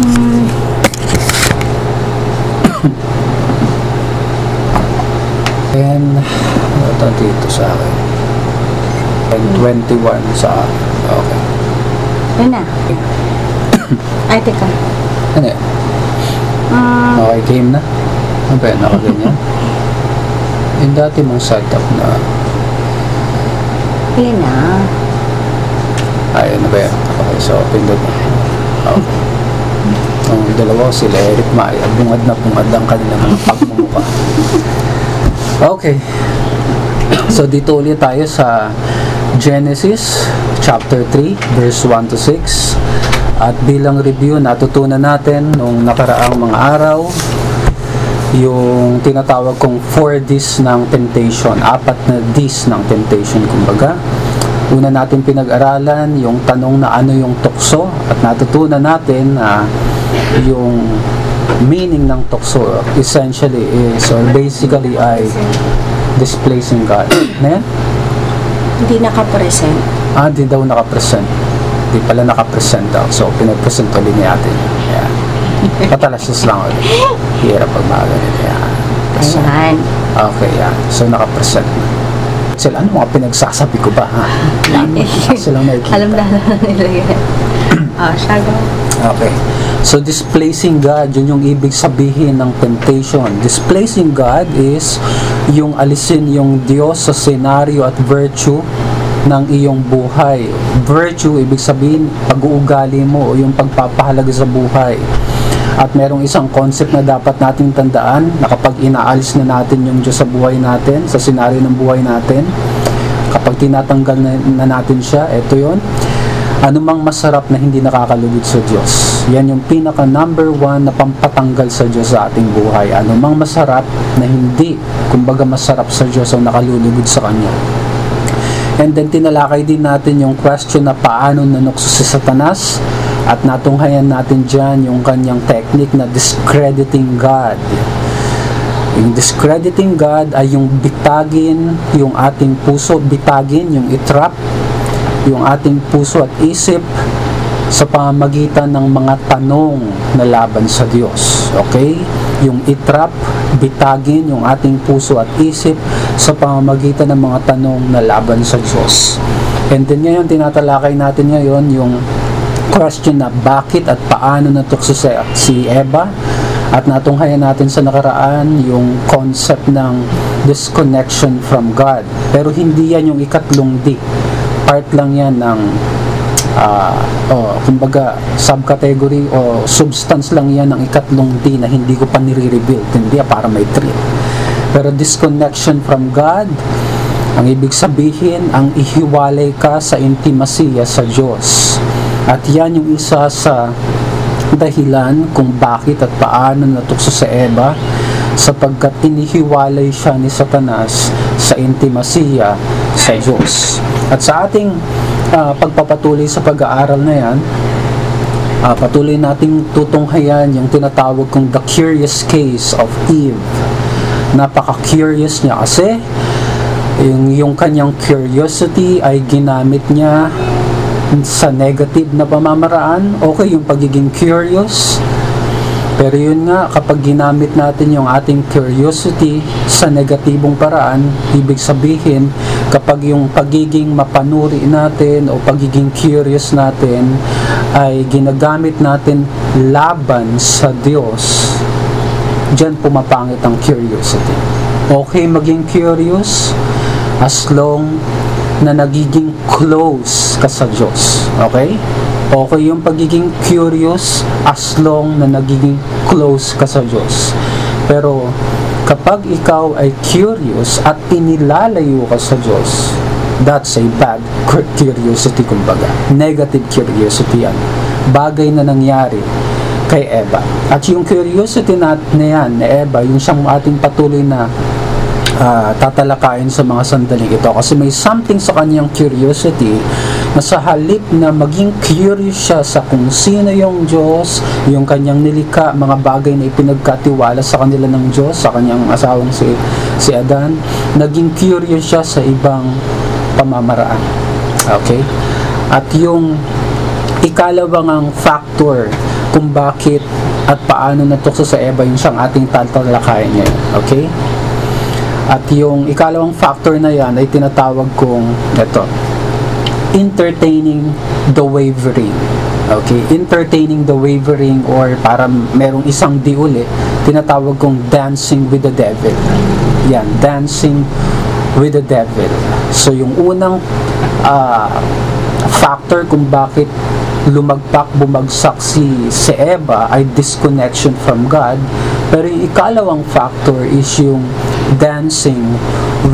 And, ito dito sa akin. And 21 sa akin. Okay. Yun na. Ay, teka. Ano yan? Ah, Okay, game na? Ano ba yan? Nakaganyan? Yung dati mong setup na, yun na. ay, ano ba yan? Okay, so, pindot na. Okay. Ang dalawa sila, Eric Maya, bungad na bungad ang kanilang mga pagmumukha. Okay. So, dito ulit tayo sa Genesis chapter 3, verse 1 to 6. At bilang review, natutunan natin nung nakaraang mga araw yung tinatawag kong 4 Ds ng temptation, apat na Ds ng temptation kumbaga. Una natin pinag-aralan yung tanong na ano yung tukso at natutunan natin na yung meaning ng tukso essentially is or basically ay displacing God. Na yan? Hindi nakapresent. Ah, di daw nakapresent. Di pala nakapresent daw. So, pinag-present ulit ni ate. Yan. Patalasas lang ulit. Hirap pag mga ganito. Yan. Present. Ayan. Okay, yan. So, nakapresent na. Sila, ano mga pinagsasabi ko ba, ha? Yan. Silang nakikita. Alam na nila yan. Ah, siya. Okay. So, displacing God, yun yung ibig sabihin ng temptation. Displacing God is yung alisin yung Diyos sa senaryo at virtue ng iyong buhay. Virtue, ibig sabihin, pag-uugali mo o yung pagpapahalaga sa buhay. At merong isang concept na dapat nating tandaan na kapag inaalis na natin yung Diyos sa buhay natin, sa senaryo ng buhay natin, kapag tinatanggal na, na natin siya, eto yon anumang masarap na hindi nakakalugod sa Diyos. Yan yung pinaka number one na pampatanggal sa Diyos sa ating buhay. Anumang masarap na hindi, kumbaga masarap sa Diyos o nakalulugod sa Kanya. And then tinalakay din natin yung question na paano nanukso si Satanas at natunghayan natin dyan yung kanyang technique na discrediting God. Yung discrediting God ay yung bitagin yung ating puso, bitagin, yung itrap, yung ating puso at isip sa pamamagitan ng mga tanong na laban sa Diyos. Okay? Yung itrap, bitagin yung ating puso at isip sa pamamagitan ng mga tanong na laban sa Diyos. And then ngayon, tinatalakay natin ngayon yung question na bakit at paano natukso si, si Eva at natunghayan natin sa nakaraan yung concept ng disconnection from God. Pero hindi yan yung ikatlong D. Part lang yan ng ah oh, kumbaga subcategory o substance lang yan ng ikatlong D na hindi ko pa nire-rebuild. Hindi ah, para may thrill. Pero disconnection from God, ang ibig sabihin, ang ihiwalay ka sa intimacy sa Diyos. At yan yung isa sa dahilan kung bakit at paano natukso sa Eva sapagkat inihiwalay siya ni Satanas sa intimasiya sa Diyos. At sa ating ah, pagpapatuloy sa pag-aaral na yan, ah, patuloy nating tutunghayan yung tinatawag kong the curious case of Eve. Napaka-curious niya kasi yung, yung kanyang curiosity ay ginamit niya sa negative na pamamaraan. Okay yung pagiging curious, pero yun nga, kapag ginamit natin yung ating curiosity sa negatibong paraan, ibig sabihin, kapag yung pagiging mapanuri natin o pagiging curious natin ay ginagamit natin laban sa Diyos, dyan pumapangit ang curiosity. Okay maging curious as long na nagiging close ka sa Diyos. Okay? Okay yung pagiging curious as long na nagiging close ka sa Diyos. Pero kapag ikaw ay curious at inilalayo ka sa Diyos, that's a bad curiosity kumbaga. Negative curiosity yan. Bagay na nangyari kay Eva. At yung curiosity na, yan, ni Eva, yung siyang ating patuloy na ah, tatalakayin sa mga sandaling ito kasi may something sa kanyang curiosity na sa halip na maging curious siya sa kung sino yung Diyos, yung kanyang nilika, mga bagay na ipinagkatiwala sa kanila ng Diyos, sa kanyang asawang si, si Adan, naging curious siya sa ibang pamamaraan. Okay? At yung ikalawang ang factor kung bakit at paano natukso sa Eva yung siyang ating tatalakayan ngayon. Okay? At yung ikalawang factor na yan ay tinatawag kong ito, entertaining the wavering. Okay, entertaining the wavering or para merong isang di uli, tinatawag kong dancing with the devil. Yan, dancing with the devil. So yung unang ah, factor kung bakit lumagpak, bumagsak si, si Eva ay disconnection from God. Pero yung ikalawang factor is yung dancing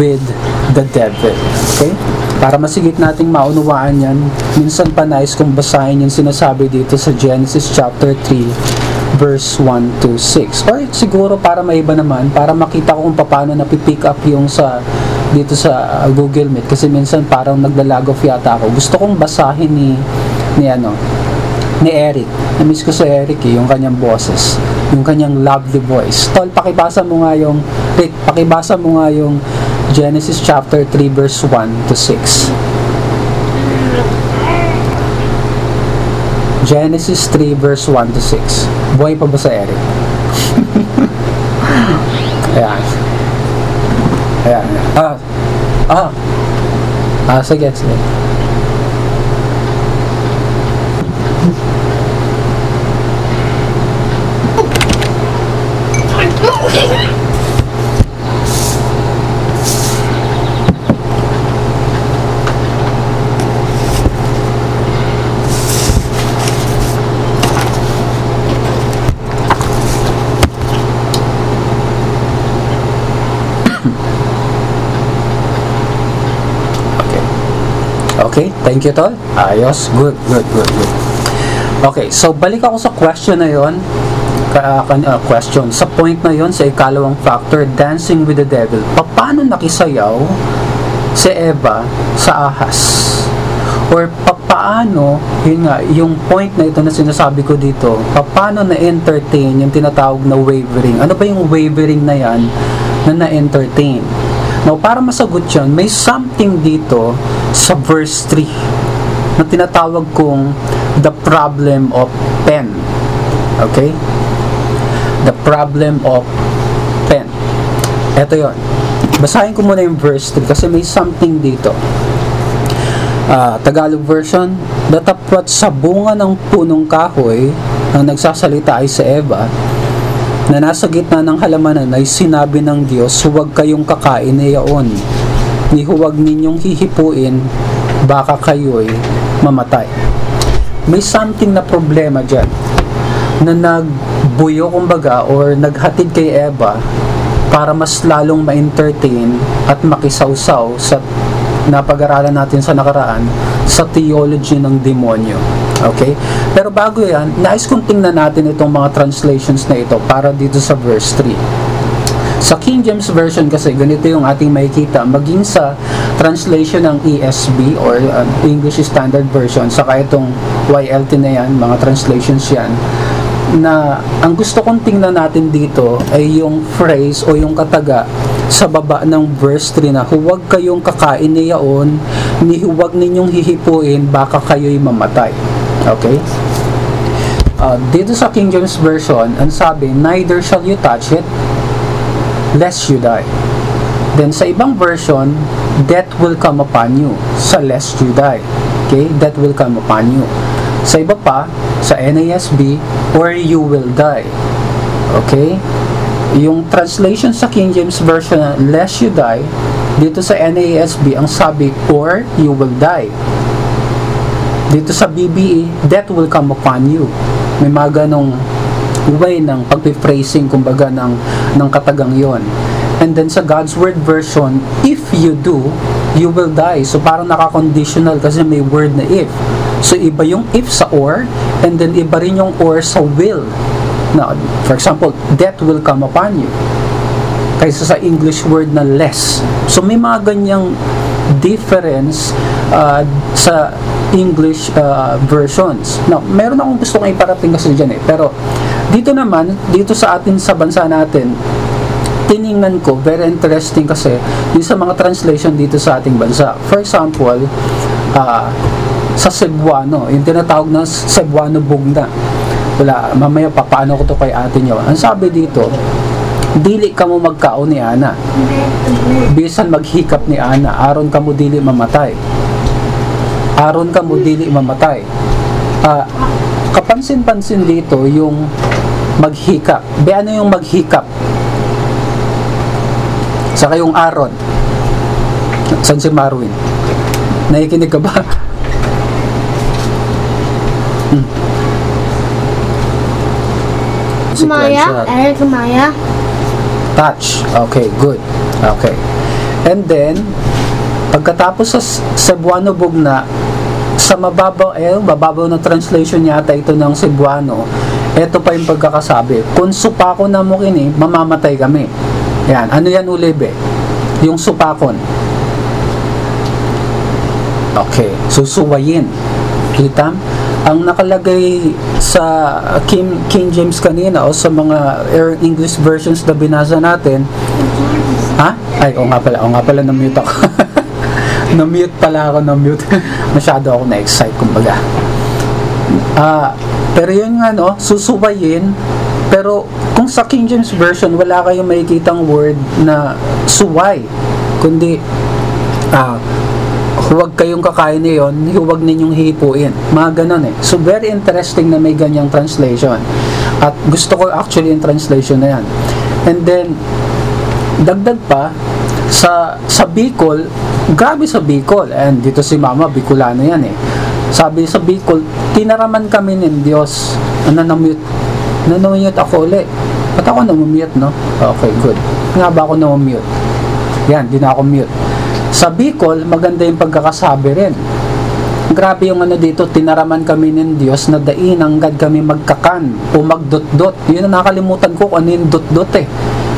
with the devil. Okay? Para masigit nating maunawaan yan, minsan pa nais kong basahin yung sinasabi dito sa Genesis chapter 3 verse 1 to 6. Or siguro para maiba naman, para makita ko kung paano napipick up yung sa dito sa uh, Google Meet kasi minsan parang naglalag off yata ako. Gusto kong basahin ni ni ano ni Eric. Na-miss ko sa Eric eh, yung kanyang boses. Yung kanyang lovely voice. Tol, pakibasa mo nga yung Rick, pakibasa mo nga yung Genesis chapter 3 verse 1 to 6. Genesis 3 verse 1 to 6. Buhay pa ba sa Eric? Ayan. Ayan. Ah. Ah. Ah, sige, sige. Okay, thank you, Tol. Ayos. Good, good, good, good. Okay, so balik ako sa question na yon. Uh, question. Sa point na yon, sa ikalawang factor, dancing with the devil. Paano nakisayaw si Eva sa ahas? Or paano, yun nga, yung point na ito na sinasabi ko dito, paano na-entertain yung tinatawag na wavering? Ano ba yung wavering na yan na na-entertain? Now, para masagot yan, may something dito sa verse 3 na tinatawag kong the problem of pen. Okay? The problem of pen. Ito yon. Basahin ko muna yung verse 3 kasi may something dito. Ah, Tagalog version, datapwat sa bunga ng punong kahoy ang nagsasalita ay si Eva na nasa gitna ng halamanan ay sinabi ng Diyos, huwag kayong kakain iyaon, ni huwag ninyong hihipuin, baka kayo'y mamatay. May something na problema dyan na nagbuyo kumbaga or naghatid kay Eva para mas lalong ma-entertain at makisawsaw sa napag-aralan natin sa nakaraan sa theology ng demonyo. Okay? Pero bago yan, nais kong tingnan natin itong mga translations na ito para dito sa verse 3. Sa King James Version kasi, ganito yung ating makikita, maging sa translation ng ESV or uh, English Standard Version, saka itong YLT na yan, mga translations yan, na ang gusto kong tingnan natin dito ay yung phrase o yung kataga sa baba ng verse 3 na huwag kayong kakain niyaon, ni huwag ninyong hihipuin, baka kayo'y mamatay. Okay? Uh, dito sa King James Version, ang sabi, neither shall you touch it, lest you die. Then sa ibang version, death will come upon you, sa lest you die. Okay? Death will come upon you. Sa iba pa, sa NASB, or you will die. Okay? Yung translation sa King James Version, na, lest you die, dito sa NASB, ang sabi, or you will die. Dito sa BBE, death will come upon you. May mga ganong way ng pagpiphrasing, kumbaga, ng, ng katagang yon. And then sa God's Word version, if you do, you will die. So parang nakakonditional kasi may word na if. So iba yung if sa or, and then iba rin yung or sa will. Now, for example, death will come upon you. Kaysa sa English word na less. So may mga ganyang difference uh, sa English uh, versions. Now, meron akong gusto kong iparating kasi dyan eh. Pero dito naman, dito sa atin sa bansa natin, tiningnan ko, very interesting kasi yung sa mga translation dito sa ating bansa. For example, uh, sa Cebuano, yung tinatawag na Cebuano Bugna. wala, mamaya papaano ko to kay ate niyo. Ang sabi dito, dili ka mo magkaon ni Ana. Bisan maghikap ni Ana, aron ka mo dili mamatay. Aron ka mo dili mamatay. Ah, kapansin-pansin dito yung maghikap. Be ano yung maghikap? Saka yung aron. San si Marwin? Nakikinig ka ba? Hmm. Maya. Eric Maya. Touch. Okay, good. Okay. And then, pagkatapos sa Cebuano Bugna, sa mababaw, eh, mababaw na translation yata ito ng Cebuano, ito pa yung pagkakasabi. Kung supako na mo kini, mamamatay kami. Yan. Ano yan ulibe? Yung supakon. Okay. Susuwayin. Kita? Ang nakalagay sa King, King James kanina o sa mga English versions na binasa natin, ha? Ay, o nga pala, o nga pala, na-mute ako. na-mute pala ako, na-mute. Masyado ako na-excite, kumbaga. Ah, pero yun nga, no, susubayin, pero kung sa King James Version, wala kayong makikitang word na suway, kundi, ah, huwag kayong kakain na yun, huwag ninyong hipuin. Mga ganon eh. So, very interesting na may ganyang translation. At gusto ko actually yung translation na yan. And then, dagdag pa, sa sa Bicol, grabe sa Bicol. And dito si Mama, Bicolano yan eh. Sabi sa Bicol, tinaraman kami ng Diyos. Ano na-mute? Na-mute ako ulit. Ba't ako na-mute, no? Okay, good. Nga ba ako na-mute? Yan, di na ako mute. Sa Bicol, maganda yung pagkakasabi rin. Grabe yung ano dito, tinaraman kami ng Diyos na dain hanggang kami magkakan o magdot-dot. Yun ang nakalimutan ko kung ano yung dot-dot eh.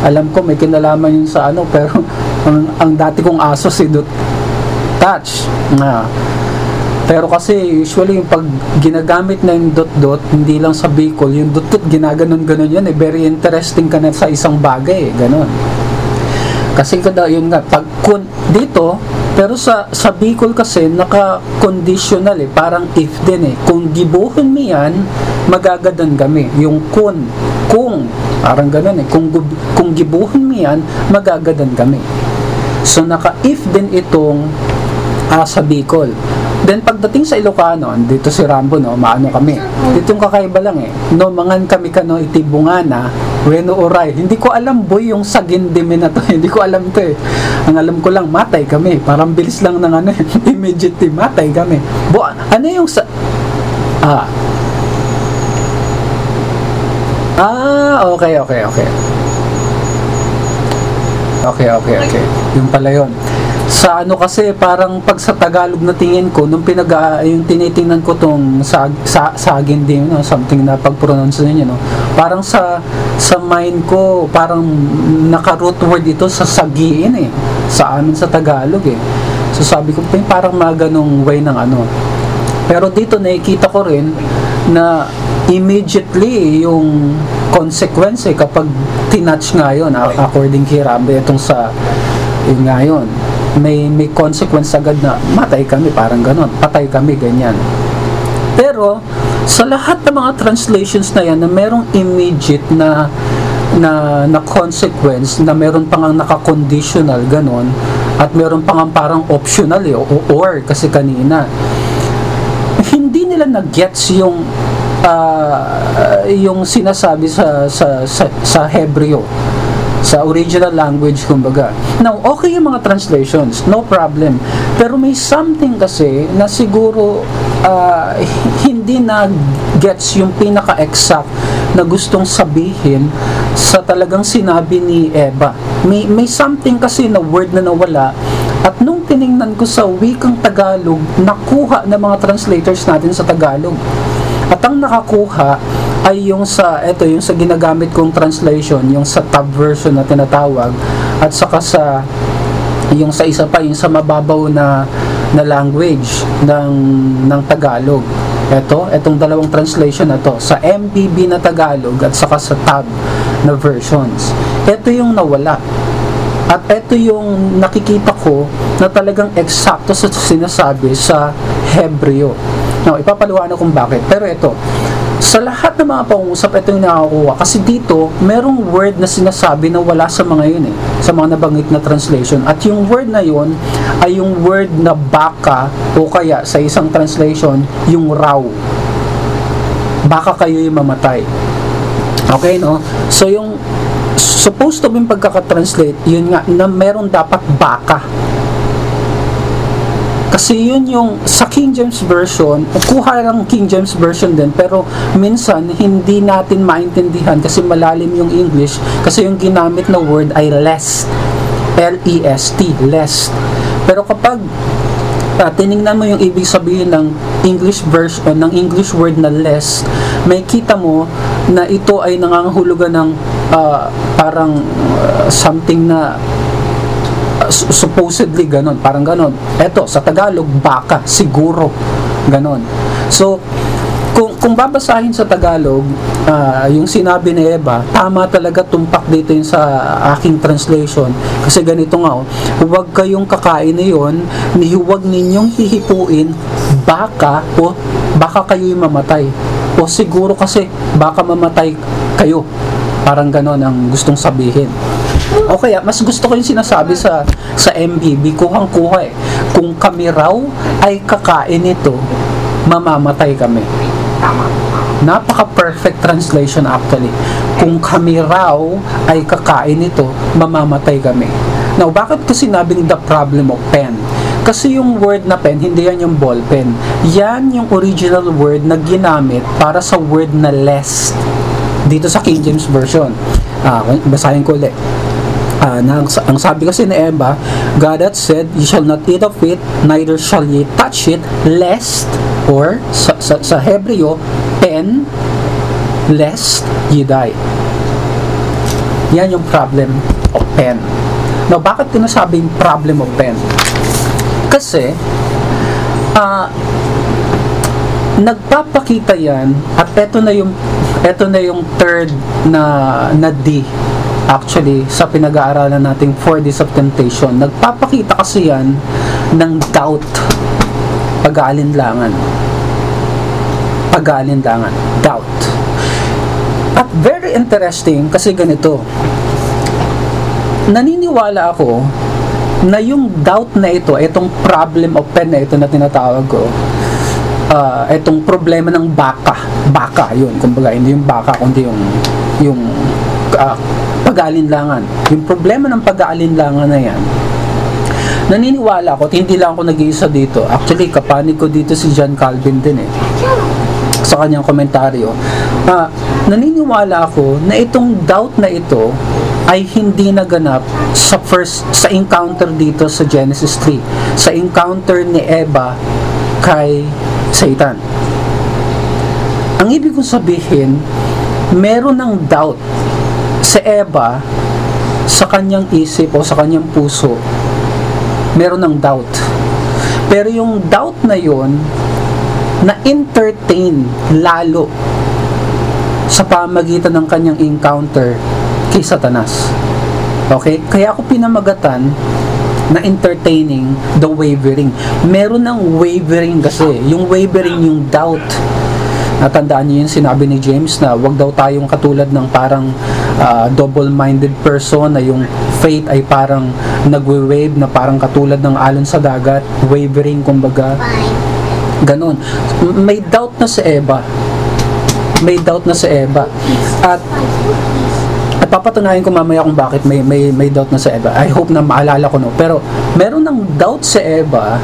Alam ko may kinalaman yun sa ano, pero ang, ang dati kong aso si dot touch. Na. Pero kasi usually yung pag ginagamit na yung dot-dot, hindi lang sa Bicol, yung dot-dot ginaganon-ganon yan eh. Very interesting ka na sa isang bagay eh. Ganon. Kasi kada yun nga pag kun dito pero sa sa Bicol kasi naka-conditional eh, parang if din eh. Kung gibuhon mo yan, magagadan kami. Yung kun, kung, parang ganun eh. Kung, kung gibuhon mo yan, magagadan kami. So naka-if din itong ah, sa Bicol. Then pagdating sa Ilocano, dito si Rambo no, maano kami. Dito yung kakaiba lang eh. No mangan kami kano itibungana, weno oray. Hindi ko alam boy yung sagindimi na to. Hindi ko alam to eh. Ang alam ko lang matay kami. Parang bilis lang ng ano, immediately matay kami. Bo, ano yung sa Ah. Ah, okay, okay, okay. Okay, okay, okay. Yung pala yun. Sa ano kasi, parang pag sa Tagalog na tingin ko, nung pinag ah, yung tinitingnan ko tong sa, sa, sagin din, no? something na pag-pronounce ninyo, no? parang sa sa mind ko, parang naka-root word ito sa sagiin eh. Sa amin sa Tagalog eh. So sabi ko, "Pay, parang mga ganong way ng ano. Pero dito nakikita ko rin na immediately yung consequence eh, kapag tinatch nga yun, according kay Rambe, itong sa yun nga may, may consequence agad na matay kami, parang ganon, patay kami, ganyan. Pero, sa lahat ng mga translations na yan, na merong immediate na na, na consequence, na meron pang ang naka-conditional, ganon, at meron pang ang parang optional eh, o or, kasi kanina, hindi nila na-gets yung ah, yung sinasabi sa sa sa, sa Hebreo sa original language kumbaga. Now, okay yung mga translations, no problem. Pero may something kasi na siguro ah, hindi na gets yung pinaka-exact na gustong sabihin sa talagang sinabi ni Eva. May, may something kasi na word na nawala at nung tiningnan ko sa wikang Tagalog, nakuha ng mga translators natin sa Tagalog. At ang nakakuha ay yung sa eto yung sa ginagamit kong translation, yung sa tab version na tinatawag at saka sa yung sa isa pa yung sa mababaw na na language ng ng Tagalog. Ito, etong dalawang translation na to sa MBB na Tagalog at saka sa tab na versions. Ito yung nawala. At ito yung nakikita ko na talagang eksakto sa sinasabi sa Hebreo. Now, ipapaliwanag kung bakit. Pero ito, sa lahat ng mga pangungusap, ito yung nakakuha. Kasi dito, merong word na sinasabi na wala sa mga yun eh. Sa mga nabanggit na translation. At yung word na yun ay yung word na baka o kaya sa isang translation, yung raw. Baka kayo yung mamatay. Okay, no? So, yung supposed to be pagkakatranslate, yun nga, na meron dapat baka. Kasi yun yung sa King James Version, kuha lang King James Version din, pero minsan hindi natin maintindihan kasi malalim yung English kasi yung ginamit na word ay lest. L-E-S-T, lest. Pero kapag uh, tiningnan mo yung ibig sabihin ng English version ng English word na less, may kita mo na ito ay nangangahulugan ng uh, parang uh, something na supposedly ganon, parang ganon. Eto, sa Tagalog, baka, siguro, ganon. So, kung, kung babasahin sa Tagalog, ah, yung sinabi ni Eva, tama talaga tumpak dito yung sa aking translation. Kasi ganito nga, oh, huwag kayong kakain na yun, ni huwag ninyong hihipuin, baka, o baka kayo yung mamatay. O siguro kasi, baka mamatay kayo. Parang ganon ang gustong sabihin. O kaya, mas gusto ko yung sinasabi sa sa MBB, kuhang-kuha eh. Kung kami raw ay kakain ito, mamamatay kami. Napaka-perfect translation actually. Kung kami raw ay kakain ito, mamamatay kami. Now, bakit ko sinabing the problem of pen? Kasi yung word na pen, hindi yan yung ball pen. Yan yung original word na ginamit para sa word na lest dito sa King James Version. Ah, basahin ko ulit. Ah, na, ang, sabi kasi ni Eva, God hath said, You shall not eat of it, neither shall ye touch it, lest, or sa, sa, sa Hebreo, pen, lest ye die. Yan yung problem of pen. Now, bakit ko nasabing problem of pen? Kasi, ah, nagpapakita yan at eto na yung eto na yung third na na D actually sa pinag-aaralan nating four days of temptation nagpapakita kasi yan ng doubt pag-aalinlangan. Pag-aalinlangan doubt. At very interesting kasi ganito naniniwala ako na yung doubt na ito, itong problem of pen na ito na tinatawag ko, ah, itong problema ng baka, baka yun, kumbaga hindi yung baka kundi yung yung ah, pag-aalinlangan. Yung problema ng pag-aalinlangan na yan, naniniwala ako, hindi lang ako nag-iisa dito. Actually, kapanig ko dito si John Calvin din eh sa kanyang komentaryo. Ah, naniniwala ako na itong doubt na ito ay hindi naganap sa first sa encounter dito sa Genesis 3 sa encounter ni Eva kay Satan ang ibig kong sabihin meron ng doubt si Eva sa kanyang isip o sa kanyang puso meron ng doubt pero yung doubt na yon na entertain lalo sa pamagitan ng kanyang encounter kay Satanas. Okay? Kaya ako pinamagatan na entertaining the wavering. Meron ng wavering kasi. Yung wavering, yung doubt. Natandaan niyo yung sinabi ni James na wag daw tayong katulad ng parang ah, double-minded person na yung faith ay parang nagwe-wave na parang katulad ng alon sa dagat. Wavering, kumbaga. Ganon. May doubt na si Eva. May doubt na si Eva. At at papatunayan ko mamaya kung bakit may may may doubt na sa Eva. I hope na maalala ko no. Pero meron ng doubt sa Eva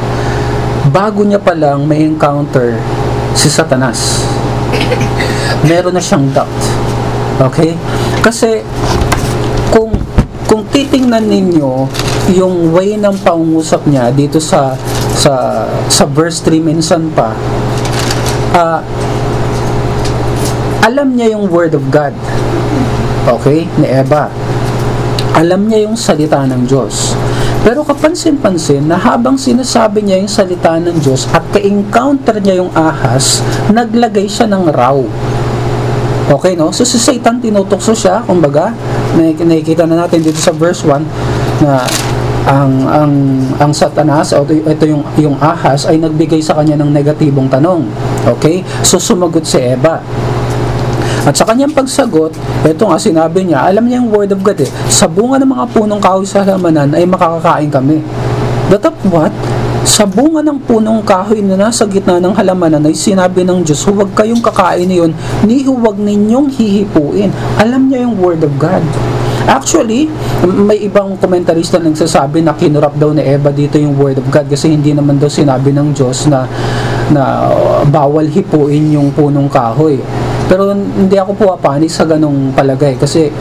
bago niya pa lang may encounter si Satanas. Meron na siyang doubt. Okay? Kasi kung kung titingnan ninyo yung way ng pangungusap niya dito sa sa sa verse 3 minsan pa ah, alam niya yung word of God okay, ni Eva. Alam niya yung salita ng Diyos. Pero kapansin-pansin na habang sinasabi niya yung salita ng Diyos at ka-encounter niya yung ahas, naglagay siya ng raw. Okay, no? So, si Satan tinutokso siya, kumbaga, nakikita na natin dito sa verse 1 na ang ang ang Satanas o ito, yung yung ahas ay nagbigay sa kanya ng negatibong tanong. Okay? So sumagot si Eva. At sa kanyang pagsagot, ito nga sinabi niya, alam niya yung word of God eh, sa bunga ng mga punong kahoy sa halamanan ay makakakain kami. That of what? Sa bunga ng punong kahoy na nasa gitna ng halamanan ay sinabi ng Diyos, huwag kayong kakain niyon, ni huwag ninyong hihipuin. Alam niya yung word of God. Actually, may ibang komentarista na nagsasabi na kinurap daw ni Eva dito yung word of God kasi hindi naman daw sinabi ng Diyos na na bawal hipuin yung punong kahoy. Pero hindi ako puwapanig sa ganong palagay kasi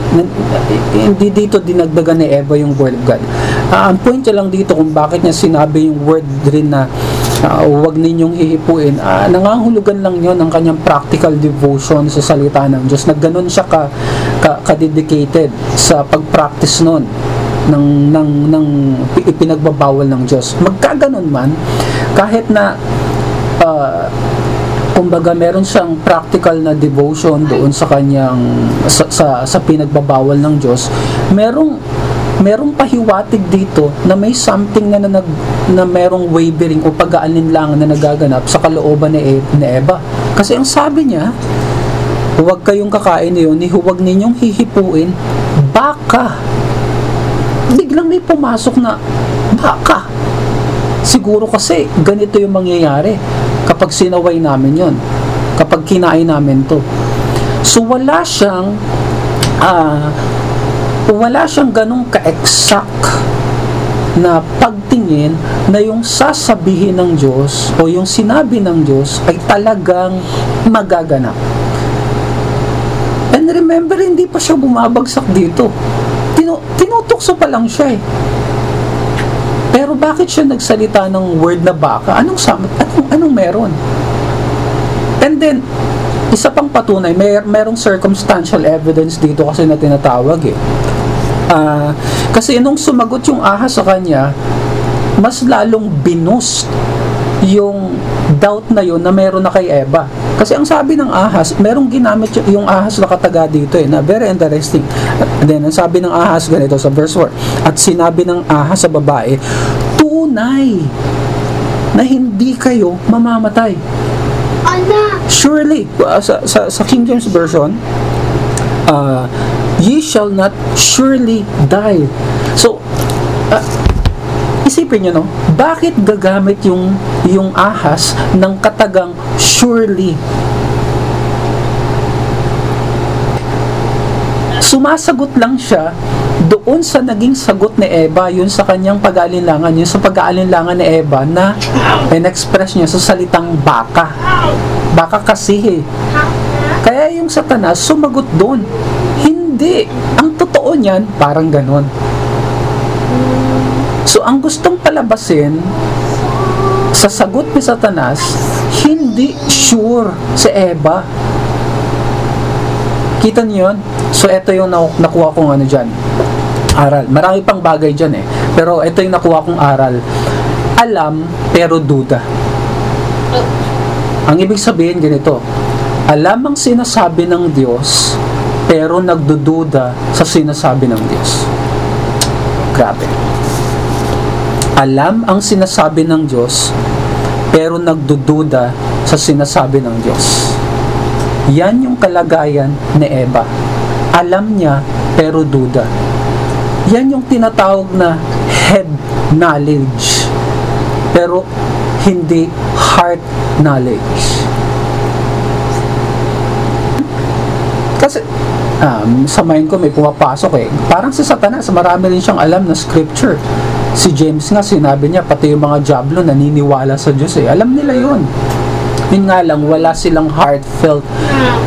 hindi dito dinagdagan ni Eva yung word of God. Ah, ang point lang dito kung bakit niya sinabi yung word rin na ah, huwag ninyong hihipuin, ah, nangangahulugan lang yon ng kanyang practical devotion sa salita ng Diyos. Nagganon siya ka, ka, ka-dedicated sa pag-practice nun ng ng ng pi- ipinagbabawal ng Diyos. Magkaganon man kahit na uh, kumbaga meron siyang practical na devotion doon sa kanyang sa, sa, sa pinagbabawal ng Diyos. Merong merong pahiwatig dito na may something na, na, na merong wavering o pag-aalinlangan na nagaganap sa kalooban ni, E- ni Eva. Kasi ang sabi niya huwag kayong kakain ni huwag ninyong hihipuin. Baka. Biglang may pumasok na baka. Siguro kasi ganito yung mangyayari kapag sinaway namin yon kapag kinain namin to so wala siyang ah wala siyang ganong ka-exact na pagtingin na yung sasabihin ng Diyos o yung sinabi ng Diyos ay talagang magaganap. And remember, hindi pa siya bumabagsak dito. Tinu tinutokso pa lang siya eh. Pero bakit siya nagsalita ng word na baka? Anong samot? Anong, anong meron? And then, isa pang patunay, may merong circumstantial evidence dito kasi na tinatawag eh. Ah, kasi nung sumagot yung ahas sa kanya, mas lalong binoost yung doubt na yun na meron na kay Eva. Kasi ang sabi ng ahas, merong ginamit yung ahas na kataga dito eh, na very interesting. And then, ang sabi ng ahas ganito sa verse 4, at sinabi ng ahas sa babae, tunay na hindi kayo mamamatay. Ana, Surely, uh, sa, sa, sa King James Version, uh, ye shall not surely die. So, uh, isipin nyo, no? Bakit gagamit yung, yung ahas ng katagang surely? Sumasagot lang siya doon sa naging sagot ni Eva, yun sa kanyang pag-aalinlangan, yun sa pag-aalinlangan ni Eva na in-express niya sa salitang baka. Baka kasi eh. Kaya yung satanas sumagot doon. Hindi. Ang totoo niyan, parang ganon. So, ang gustong palabasin sa sagot ni Satanas, hindi sure si Eva. Kita niyo yun? So, ito yung naku- nakuha kong ano dyan. Aral. Marami pang bagay dyan eh. Pero ito yung nakuha kong aral. Alam, pero duda. Ang ibig sabihin ganito, alam ang sinasabi ng Diyos, pero nagdududa sa sinasabi ng Diyos. Grabe. Alam ang sinasabi ng Diyos, pero nagdududa sa sinasabi ng Diyos. Yan yung kalagayan ni Eva. Alam niya, pero duda. Yan yung tinatawag na head knowledge, pero hindi heart knowledge. Kasi, um, sa ko may pumapasok eh. Parang si Satanas, marami rin siyang alam na scripture. Si James nga, sinabi niya, pati yung mga Diablo naniniwala sa Diyos eh. Alam nila yun. Yun nga lang, wala silang heartfelt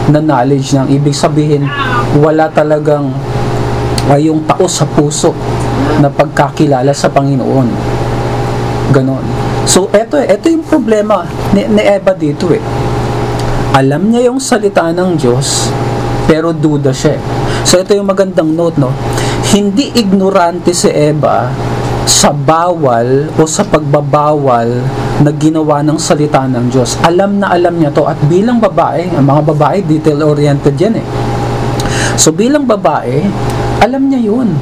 na knowledge ng ibig sabihin, wala talagang ay yung taos sa puso na pagkakilala sa Panginoon. Ganon. So, eto, eto yung problema ni, ni Eva dito eh. Alam niya yung salita ng Diyos, pero duda siya. eh. So, ito yung magandang note, no? Hindi ignorante si Eva sa bawal o sa pagbabawal na ginawa ng salita ng Diyos. Alam na alam niya to at bilang babae, ang mga babae detail-oriented yan eh. So bilang babae, alam niya yun.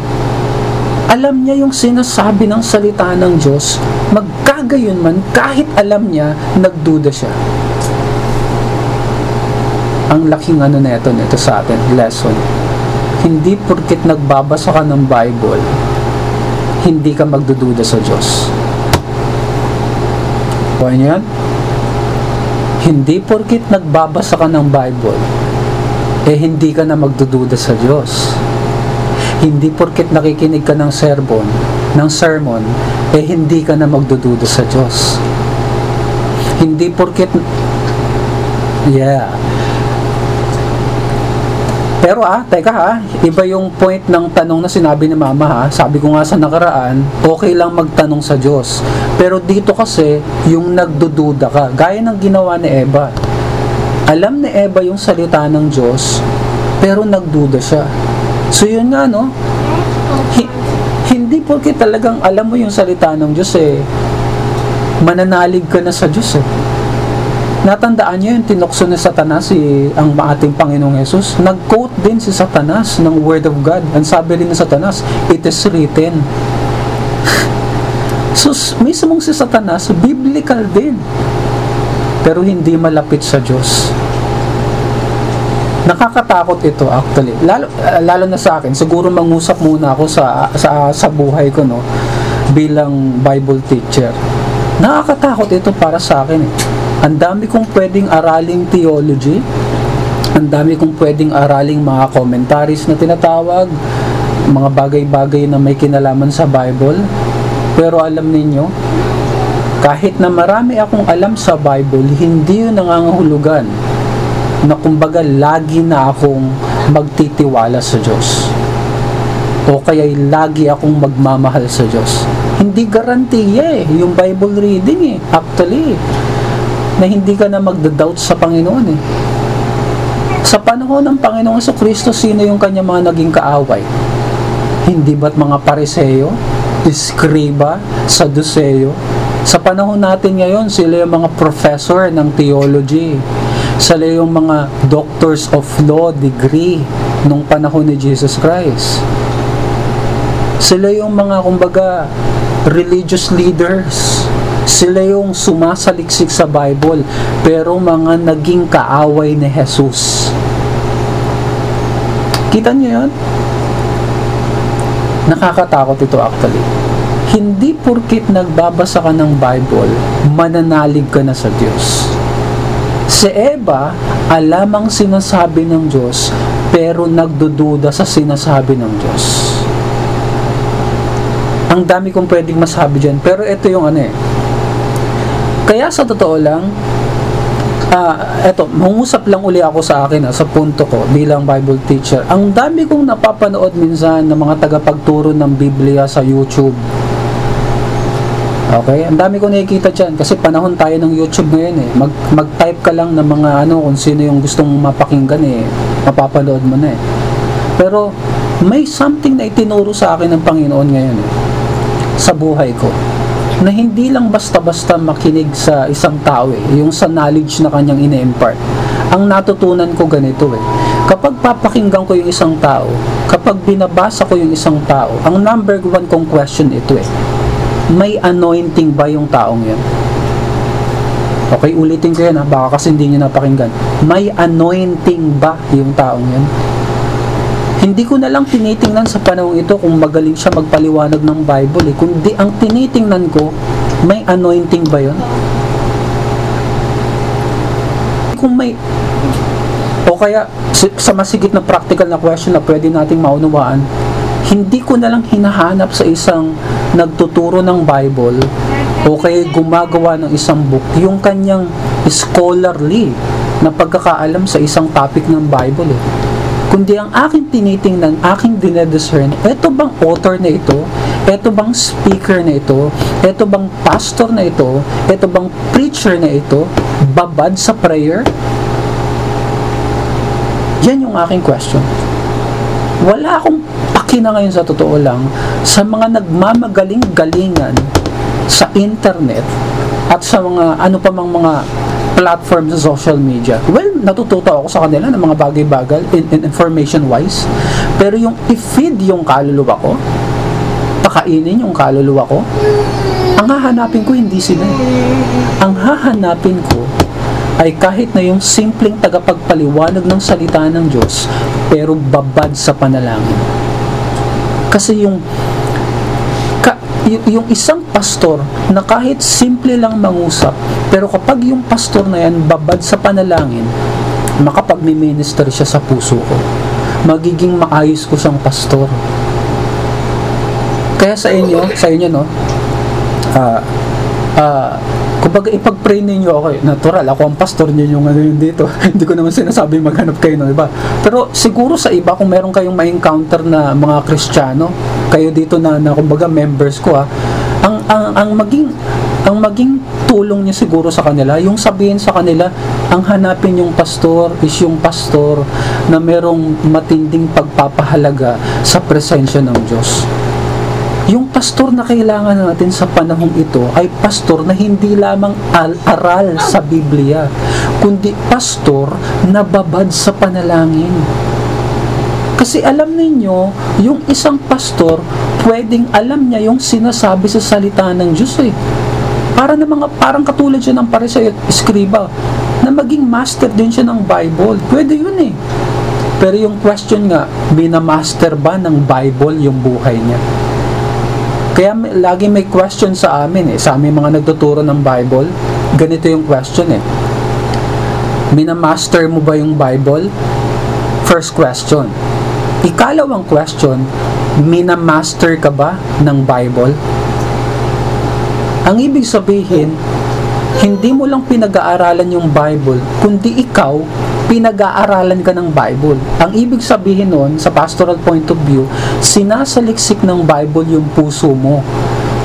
Alam niya yung sinasabi ng salita ng Diyos, magkagayon man kahit alam niya, nagduda siya. ang laking ano neto nito sa atin, lesson. Hindi porkit nagbabasa ka ng Bible, hindi ka magdududa sa Diyos. Kuha niyo? Hindi porkit nagbabasa ka ng Bible, eh hindi ka na magdududa sa Diyos. Hindi porkit nakikinig ka ng sermon, ng sermon, eh hindi ka na magdududa sa Diyos. Hindi porkit Yeah. Pero ah, teka ha, iba yung point ng tanong na sinabi ni Mama ha. Sabi ko nga sa nakaraan, okay lang magtanong sa Diyos. Pero dito kasi, yung nagdududa ka, gaya ng ginawa ni Eva. Alam ni Eva yung salita ng Diyos, pero nagduda siya. So yun nga no, hi- hindi porque talagang alam mo yung salita ng Diyos eh, mananalig ka na sa Diyos eh. Natandaan niyo yung tinukso ni Satanas si ang ating Panginoong Yesus. Nag-quote din si Satanas ng Word of God. Ang sabi rin ni Satanas, it is written. so, mismong si Satanas, biblical din. Pero hindi malapit sa Diyos. Nakakatakot ito actually. Lalo, ah, lalo na sa akin, siguro mangusap muna ako sa, sa, sa buhay ko no, bilang Bible teacher. Nakakatakot ito para sa akin eh. Ang dami kong pwedeng araling theology, ang dami kong pwedeng araling mga commentaries na tinatawag, mga bagay-bagay na may kinalaman sa Bible. Pero alam ninyo, kahit na marami akong alam sa Bible, hindi yun nangangahulugan na kumbaga lagi na akong magtitiwala sa Diyos. O kaya lagi akong magmamahal sa Diyos. Hindi garantiya eh, yung Bible reading eh, actually na hindi ka na magda-doubt sa Panginoon eh. Sa panahon ng Panginoon sa Kristo, sino yung kanya mga naging kaaway? Hindi ba't mga pariseyo, iskriba, saduseyo? Sa panahon natin ngayon, sila yung mga professor ng theology. Sila yung mga doctors of law degree nung panahon ni Jesus Christ. Sila yung mga, kumbaga, religious leaders. Sila yung sumasaliksik sa Bible, pero mga naging kaaway ni Jesus. Kita niyo yun? Nakakatakot ito actually. Hindi porkit nagbabasa ka ng Bible, mananalig ka na sa Diyos. Si Eva, alam ang sinasabi ng Diyos, pero nagdududa sa sinasabi ng Diyos. Ang dami kong pwedeng masabi dyan, pero ito yung ano eh, kaya sa totoo lang, ah, eto, mangusap lang uli ako sa akin, ah, sa punto ko bilang Bible teacher. Ang dami kong napapanood minsan ng mga tagapagturo ng Biblia sa YouTube. Okay? Ang dami ko nakikita dyan kasi panahon tayo ng YouTube ngayon eh. Mag, mag-type ka lang ng mga ano kung sino yung gustong mapakinggan eh. Mapapanood mo na eh. Pero may something na itinuro sa akin ng Panginoon ngayon eh. Sa buhay ko na hindi lang basta-basta makinig sa isang tao eh, yung sa knowledge na kanyang ine-impart. Ang natutunan ko ganito eh, kapag papakinggan ko yung isang tao, kapag binabasa ko yung isang tao, ang number one kong question ito eh, may anointing ba yung taong yun? Okay, ulitin ko yan ha, baka kasi hindi nyo napakinggan. May anointing ba yung taong yun? Hindi ko na lang tinitingnan sa panahon ito kung magaling siya magpaliwanag ng Bible eh. Kundi ang tinitingnan ko, may anointing ba yun? Kung may o kaya sa masigit na practical na question na pwede nating maunawaan, hindi ko na lang hinahanap sa isang nagtuturo ng Bible o kaya gumagawa ng isang book yung kanyang scholarly na pagkakaalam sa isang topic ng Bible eh kundi ang aking tinitingnan, aking dinediscern, eto bang author na ito, eto bang speaker na ito, eto bang pastor na ito, eto bang preacher na ito, babad sa prayer? Yan yung aking question. Wala akong pakina ngayon sa totoo lang sa mga nagmamagaling-galingan sa internet at sa mga ano pa mang mga platform sa social media. Well, natututo ako sa kanila ng mga bagay-bagay in, in information-wise. Pero yung i-feed yung kaluluwa ko, pakainin yung kaluluwa ko, ang hahanapin ko hindi sila. Ang hahanapin ko, ay kahit na yung simpleng tagapagpaliwanag ng salita ng Diyos, pero babad sa panalangin. Kasi yung yung isang pastor na kahit simple lang mangusap, pero kapag yung pastor na yan babad sa panalangin, makapag-minister siya sa puso ko. Magiging maayos ko siyang pastor. Kaya sa inyo, sa inyo no, ah, ah, kumbaga ipag-pray ninyo ako, eh. natural, ako ang pastor niyo yung ano dito. Hindi ko naman sinasabi maghanap kayo ng iba. Pero siguro sa iba, kung meron kayong ma-encounter na mga Kristiyano, kayo dito na, na kumbaga members ko ah, ang, ang, ang maging ang maging tulong niya siguro sa kanila, yung sabihin sa kanila, ang hanapin yung pastor is yung pastor na merong matinding pagpapahalaga sa presensya ng Diyos. Yung pastor na kailangan natin sa panahong ito ay pastor na hindi lamang al- aral sa Biblia, kundi pastor na babad sa panalangin. Kasi alam ninyo, yung isang pastor, pwedeng alam niya yung sinasabi sa salita ng Diyos eh. Para na mga, parang katulad siya ng pariseo at eskriba, na maging master din siya ng Bible. Pwede yun eh. Pero yung question nga, minamaster ba ng Bible yung buhay niya? Kaya may, lagi may question sa amin eh, sa aming mga nagtuturo ng Bible, ganito yung question eh. Minamaster mo ba yung Bible? First question. Ikalawang question, minamaster ka ba ng Bible? Ang ibig sabihin, hindi mo lang pinag-aaralan yung Bible, kundi ikaw, pinag-aaralan ka ng Bible. Ang ibig sabihin nun, sa pastoral point of view, sinasaliksik ng Bible yung puso mo.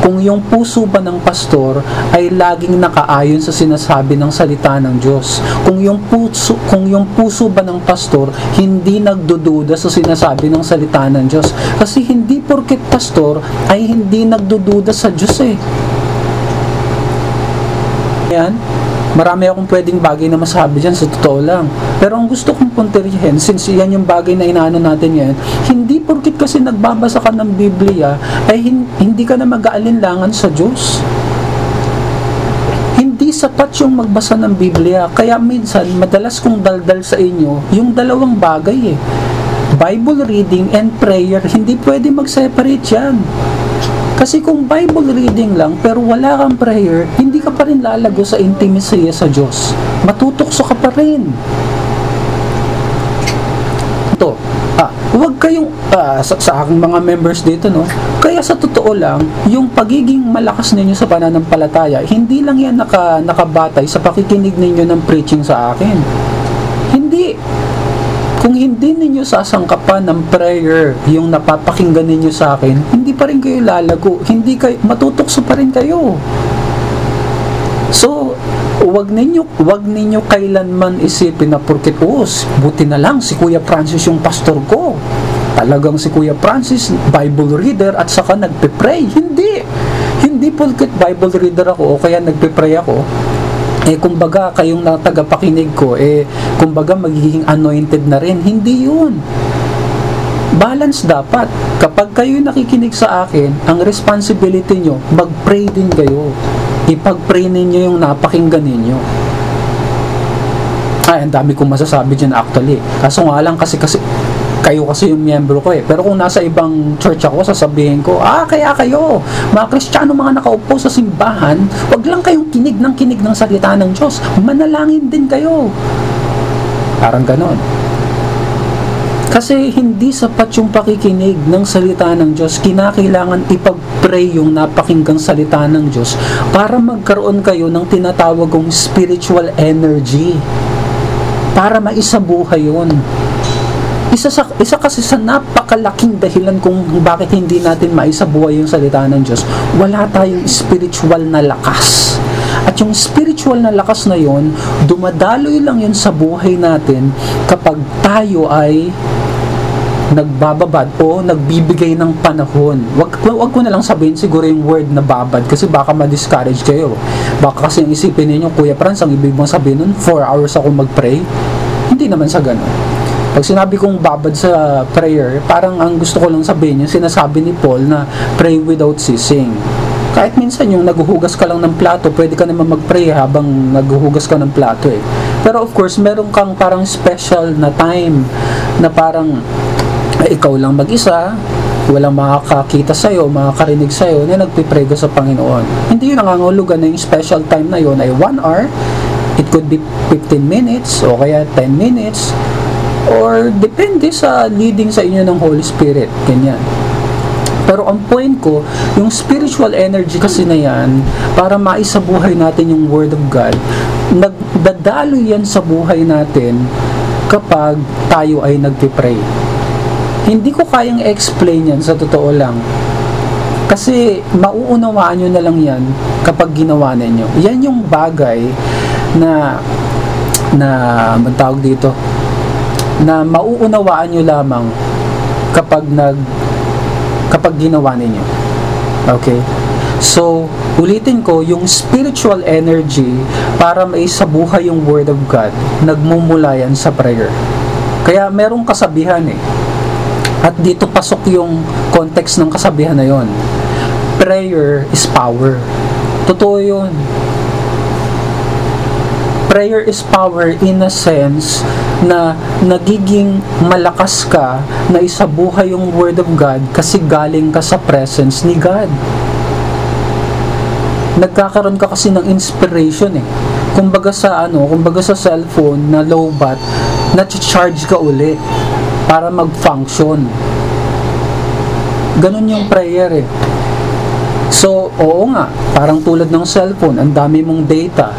Kung yung puso ba ng pastor ay laging nakaayon sa sinasabi ng salita ng Diyos. Kung yung puso, kung yung puso ba ng pastor hindi nagdududa sa sinasabi ng salita ng Diyos. Kasi hindi porket pastor ay hindi nagdududa sa Diyos eh. Yan. Marami akong pwedeng bagay na masabi dyan sa totoo lang. Pero ang gusto kong punterihin, since yan yung bagay na inaano natin yan, hindi porkit kasi nagbabasa ka ng Biblia, ay hin- hindi ka na mag-aalinlangan sa Diyos. Hindi sapat yung magbasa ng Biblia. Kaya minsan, madalas kong daldal sa inyo, yung dalawang bagay eh. Bible reading and prayer, hindi pwede mag-separate yan. Kasi kung Bible reading lang pero wala kang prayer, hindi ka pa rin lalago sa intimacy sa Diyos. Matutokso ka pa rin. Ito, ah, huwag kayong, ah, sa, sa aking mga members dito, no? Kaya sa totoo lang, yung pagiging malakas ninyo sa pananampalataya, hindi lang yan naka, nakabatay sa pakikinig ninyo ng preaching sa akin. Hindi. Kung hindi ninyo sasangkapan ng prayer yung napapakinggan ninyo sa akin, pa rin kayo lalago. Hindi kayo, matutokso pa rin kayo. So, wag ninyo, wag ninyo kailanman isipin na porket, oh, buti na lang si Kuya Francis yung pastor ko. Talagang si Kuya Francis, Bible reader at saka nagpe-pray. Hindi. Hindi porket Bible reader ako o kaya nagpe-pray ako, eh kumbaga kayong na tagapakinig ko eh kumbaga magiging anointed na rin hindi yun balance dapat kapag kayo nakikinig sa akin ang responsibility nyo mag-pray din kayo ipag-pray ninyo yung napakinggan ninyo ay ang dami kong masasabi dyan actually kaso nga lang kasi kasi kayo kasi yung miyembro ko eh. Pero kung nasa ibang church ako, sasabihin ko, ah, kaya kayo, mga kristyano mga nakaupo sa simbahan, wag lang kayong kinig ng kinig ng salita ng Diyos. Manalangin din kayo. Parang ganon. Kasi hindi sapat yung pakikinig ng salita ng Diyos. Kinakailangan ipag-pray yung napakinggang salita ng Diyos para magkaroon kayo ng tinatawag kong spiritual energy. Para maisabuhay yun. Isa, sa, isa kasi sa napakalaking dahilan kung bakit hindi natin maisabuhay yung salita ng Diyos, wala tayong spiritual na lakas. At yung spiritual na lakas na yon, dumadaloy lang yun sa buhay natin kapag tayo ay nagbababad o nagbibigay ng panahon. Wag, wag ko na lang sabihin siguro yung word na babad kasi baka ma-discourage kayo. Baka kasi ang isipin ninyo, Kuya Franz, ang ibig mong sabihin nun, 4 hours ako mag-pray. Hindi naman sa ganun. Pag sinabi kong babad sa prayer, parang ang gusto ko lang sabihin, yung sinasabi ni Paul na pray without ceasing. Kahit minsan yung naghuhugas ka lang ng plato, pwede ka naman mag-pray habang naghuhugas ka ng plato eh. Pero of course, meron kang parang special na time na parang eh, ikaw lang mag-isa, walang makakakita sa'yo, makakarinig sa'yo na nagpipray ka sa Panginoon. Hindi yun nangangulugan na yung special time na yun ay 1 hour, it could be 15 minutes o kaya 10 minutes or depende sa leading sa inyo ng Holy Spirit. Ganyan. Pero ang point ko, yung spiritual energy kasi na yan, para maisabuhay natin yung Word of God, nagdadalo yan sa buhay natin kapag tayo ay nagpipray. Hindi ko kayang explain yan sa totoo lang. Kasi mauunawaan nyo na lang yan kapag ginawa ninyo. Yan yung bagay na na ang tawag dito na mauunawaan nyo lamang kapag nag kapag ginawa ninyo. Okay? So, ulitin ko, yung spiritual energy para maisabuhay yung Word of God, nagmumula yan sa prayer. Kaya merong kasabihan eh. At dito pasok yung context ng kasabihan na yon. Prayer is power. Totoo yun. Prayer is power in a sense na nagiging malakas ka na isabuhay yung Word of God kasi galing ka sa presence ni God. Nagkakaroon ka kasi ng inspiration eh. Kumbaga sa ano, kumbaga sa cellphone na low bat, na-charge ka uli para mag-function. Ganun yung prayer eh. So, oo nga, parang tulad ng cellphone, ang dami mong data,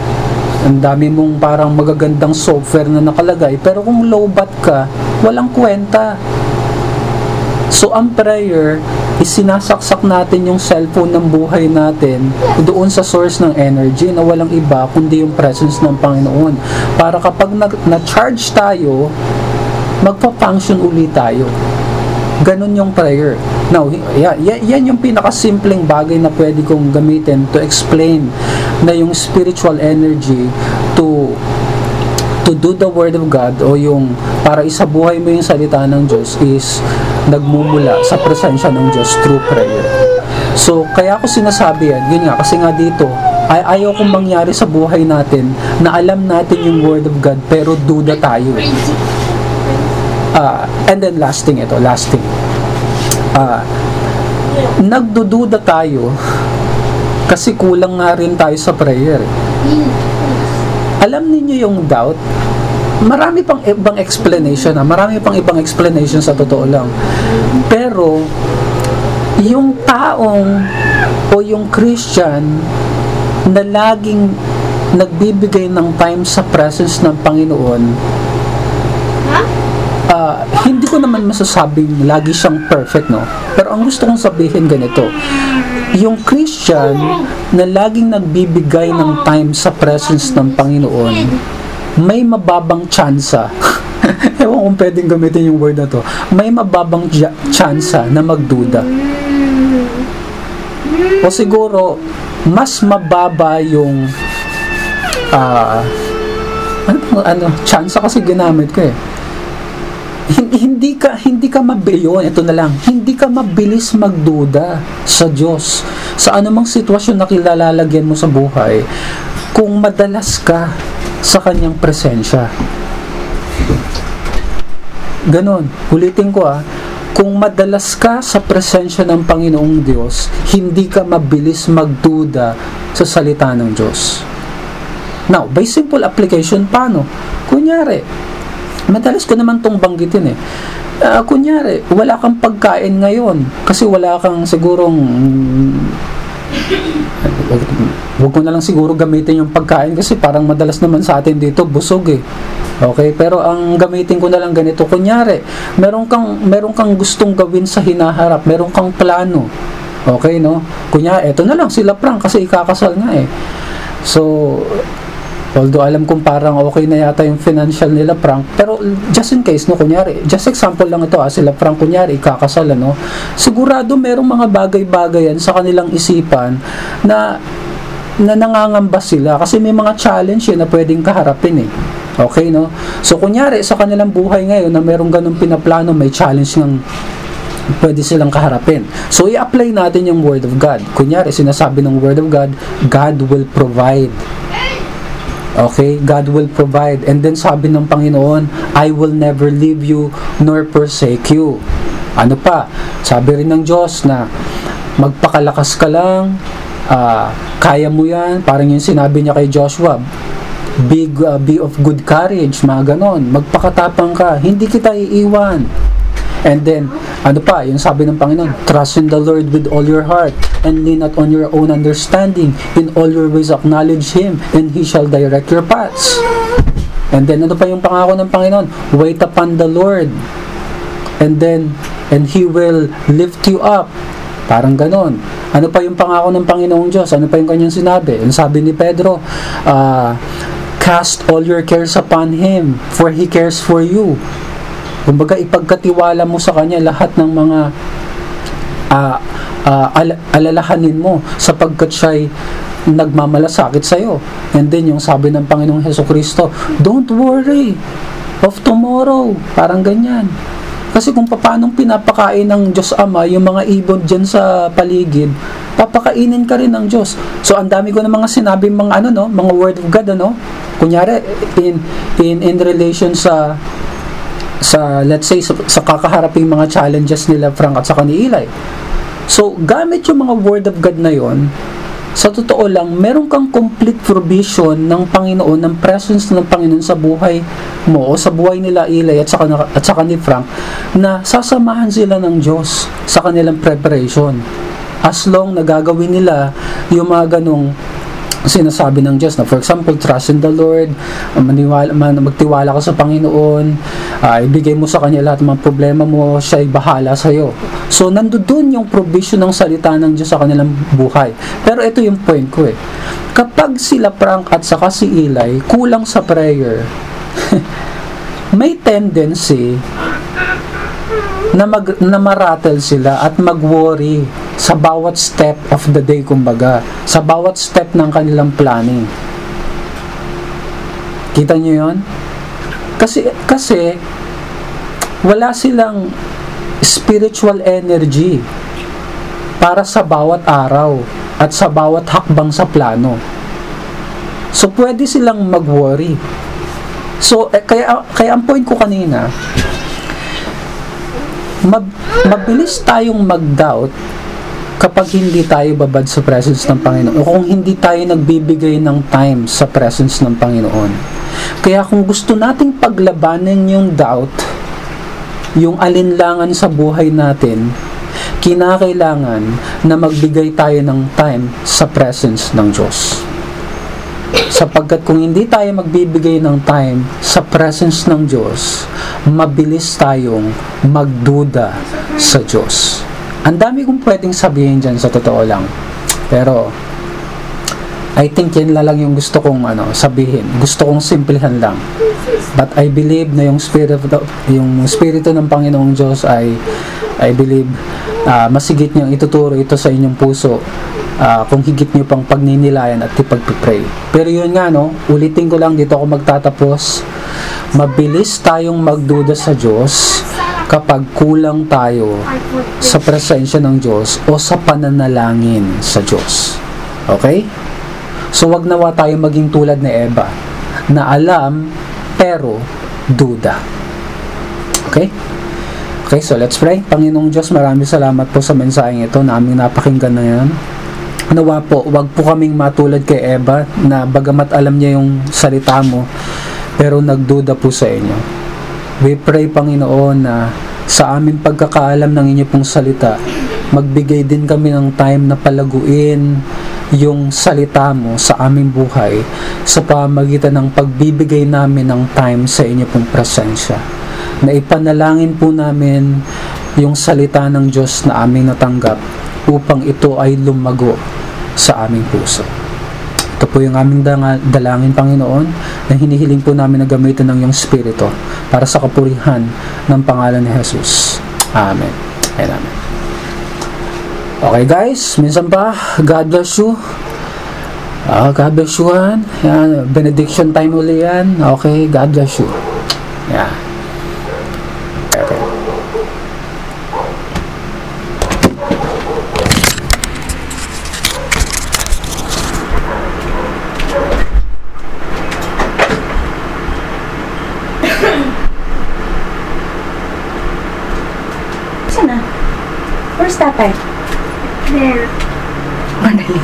ang dami mong parang magagandang software na nakalagay, pero kung low bat ka, walang kwenta. So, ang prayer, isinasaksak natin yung cellphone ng buhay natin doon sa source ng energy na walang iba kundi yung presence ng Panginoon. Para kapag na- na-charge tayo, magpa-function uli tayo. Ganon yung prayer. Now, yan, yan yung pinakasimpleng bagay na pwede kong gamitin to explain na yung spiritual energy to to do the word of God o yung para isabuhay mo yung salita ng Diyos is nagmumula sa presensya ng Diyos through prayer. So, kaya ako sinasabi yan, yun nga, kasi nga dito, ay ayaw kong mangyari sa buhay natin na alam natin yung word of God pero duda tayo. Ah, and then last thing ito, last thing. Ah, nagdududa tayo kasi kulang nga rin tayo sa prayer. Alam niyo yung doubt? Marami pang ibang explanation na, marami pang ibang explanation sa totoo lang. Pero yung taong o yung Christian na laging nagbibigay ng time sa presence ng Panginoon ah, hindi ko naman masasabing lagi siyang perfect, no? Pero ang gusto kong sabihin ganito, yung Christian na laging nagbibigay ng time sa presence ng Panginoon, may mababang tsansa. Ewan kung pwedeng gamitin yung word na to. May mababang tsansa na magduda. O siguro, mas mababa yung ah ano, ano, tsansa kasi ginamit ko eh hindi, ka hindi ka mabilis ito na lang. Hindi ka mabilis magduda sa Diyos. Sa anumang sitwasyon na kilalalagyan mo sa buhay kung madalas ka sa kanyang presensya. Ganon. Ulitin ko ah. Kung madalas ka sa presensya ng Panginoong Diyos, hindi ka mabilis magduda sa salita ng Diyos. Now, by simple application, paano? Kunyari, madalas ko naman tong banggitin eh. Ah, kunyari, wala kang pagkain ngayon kasi wala kang sigurong Huwag ko na lang siguro gamitin yung pagkain kasi parang madalas naman sa atin dito busog eh. Okay, pero ang gamitin ko na lang ganito, kunyari, meron kang meron kang gustong gawin sa hinaharap, meron kang plano. Okay, no? Kunya, eto na lang sila prank kasi ikakasal nga eh. So, although alam kong parang okay na yata yung financial nila prank, pero just in case, no, kunyari, just example lang ito, ah, sila prank, kunyari, ikakasal, ano, sigurado merong mga bagay-bagay yan sa kanilang isipan na na nangangamba sila kasi may mga challenge yun na pwedeng kaharapin eh. Okay, no? So, kunyari, sa kanilang buhay ngayon na merong ganong pinaplano, may challenge ng pwede silang kaharapin. So, i-apply natin yung Word of God. Kunyari, sinasabi ng Word of God, God will provide. Okay? God will provide. And then sabi ng Panginoon, I will never leave you nor forsake you. Ano pa? Sabi rin ng Diyos na magpakalakas ka lang, ah, kaya mo yan. Parang yung sinabi niya kay Joshua, be, uh, be of good courage, mga ganon. Magpakatapang ka, hindi kita iiwan. And then, ano pa, yung sabi ng Panginoon, trust in the Lord with all your heart and lean not on your own understanding. In all your ways acknowledge Him and He shall direct your paths. And then, ano pa yung pangako ng Panginoon? Wait upon the Lord. And then, and He will lift you up. Parang ganon. Ano pa yung pangako ng Panginoong Diyos? Ano pa yung kanyang sinabi? Yung sabi ni Pedro, ah, cast all your cares upon Him, for He cares for you. Kumbaga, ipagkatiwala mo sa Kanya lahat ng mga ah, ah, al- alalahanin mo sapagkat siya'y nagmamalasakit sa'yo. And then, yung sabi ng Panginoong Heso Kristo, Don't worry of tomorrow. Parang ganyan. Kasi kung paanong pinapakain ng Diyos Ama yung mga ibon dyan sa paligid, papakainin ka rin ng Diyos. So, ang dami ko ng mga sinabi, mga ano, no, mga word of God, ano, kunyari, in, in, in relation sa sa let's say sa, sa kakaharaping mga challenges nila Frank at saka ni Eli. So, gamit yung mga word of God na yon, sa totoo lang, meron kang complete provision ng Panginoon, ng presence ng Panginoon sa buhay mo o sa buhay nila Eli at saka, at saka ni Frank na sasamahan sila ng Diyos sa kanilang preparation. As long na nila yung mga ganong sinasabi ng Diyos na for example trust in the Lord maniwala, man, magtiwala ka sa Panginoon uh, ibigay mo sa Kanya lahat ng problema mo siya ay bahala sa iyo so nandoon yung provision ng salita ng Diyos sa kanilang buhay. Pero ito yung point ko eh. Kapag sila Frank at saka si Eli kulang sa prayer may tendency na mag na marattle sila at mag-worry sa bawat step of the day kumbaga. Sa bawat step ng kanilang planning. Kita nyo yon kasi kasi wala silang spiritual energy para sa bawat araw at sa bawat hakbang sa plano so pwede silang mag-worry so eh, kaya kaya ang point ko kanina mab- mabilis tayong mag-doubt kapag hindi tayo babad sa presence ng Panginoon o kung hindi tayo nagbibigay ng time sa presence ng Panginoon. Kaya kung gusto nating paglabanan yung doubt, yung alinlangan sa buhay natin, kinakailangan na magbigay tayo ng time sa presence ng Diyos. Sapagkat kung hindi tayo magbibigay ng time sa presence ng Diyos, mabilis tayong magduda sa Diyos. Ang dami kong pwedeng sabihin dyan sa totoo lang. Pero, I think yan lang yung gusto kong ano, sabihin. Gusto kong simplihan lang. But I believe na yung spirit of the- yung spirito ng Panginoong Diyos ay I believe ah, masigit niyang ituturo ito sa inyong puso ah, kung higit niyo pang pagninilayan at ipagpipray. Pero yun nga no, ulitin ko lang dito ako magtatapos. Mabilis tayong magduda sa Diyos kapag kulang tayo sa presensya ng Diyos o sa pananalangin sa Diyos. Okay? So wag nawa tayo maging tulad ni Eva na alam pero duda. Okay? Okay, so let's pray. Panginoong Diyos, maraming salamat po sa mensaheng ito na aming napakinggan na yan. Nawa po, wag po kaming matulad kay Eva na bagamat alam niya yung salita mo, pero nagduda po sa inyo. We pray, Panginoon, na sa aming pagkakaalam ng inyo pong salita, magbigay din kami ng time na palaguin yung salita mo sa aming buhay sa pamagitan ng pagbibigay namin ng time sa inyo pong presensya. Na ipanalangin po namin yung salita ng Diyos na aming natanggap upang ito ay lumago sa aming puso. Ito po yung aming dalangin, Panginoon, na hinihiling po namin na gamitin ng iyong Espiritu para sa kapurihan ng pangalan ni Jesus. Amen. Amen. Okay guys, minsan pa, God bless you. Ah, God bless you. Yan, benediction time uli yan. Okay, God bless you. Yan. Okay. Where's tatay? There. Madali.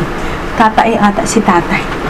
Tatay ata si tatay.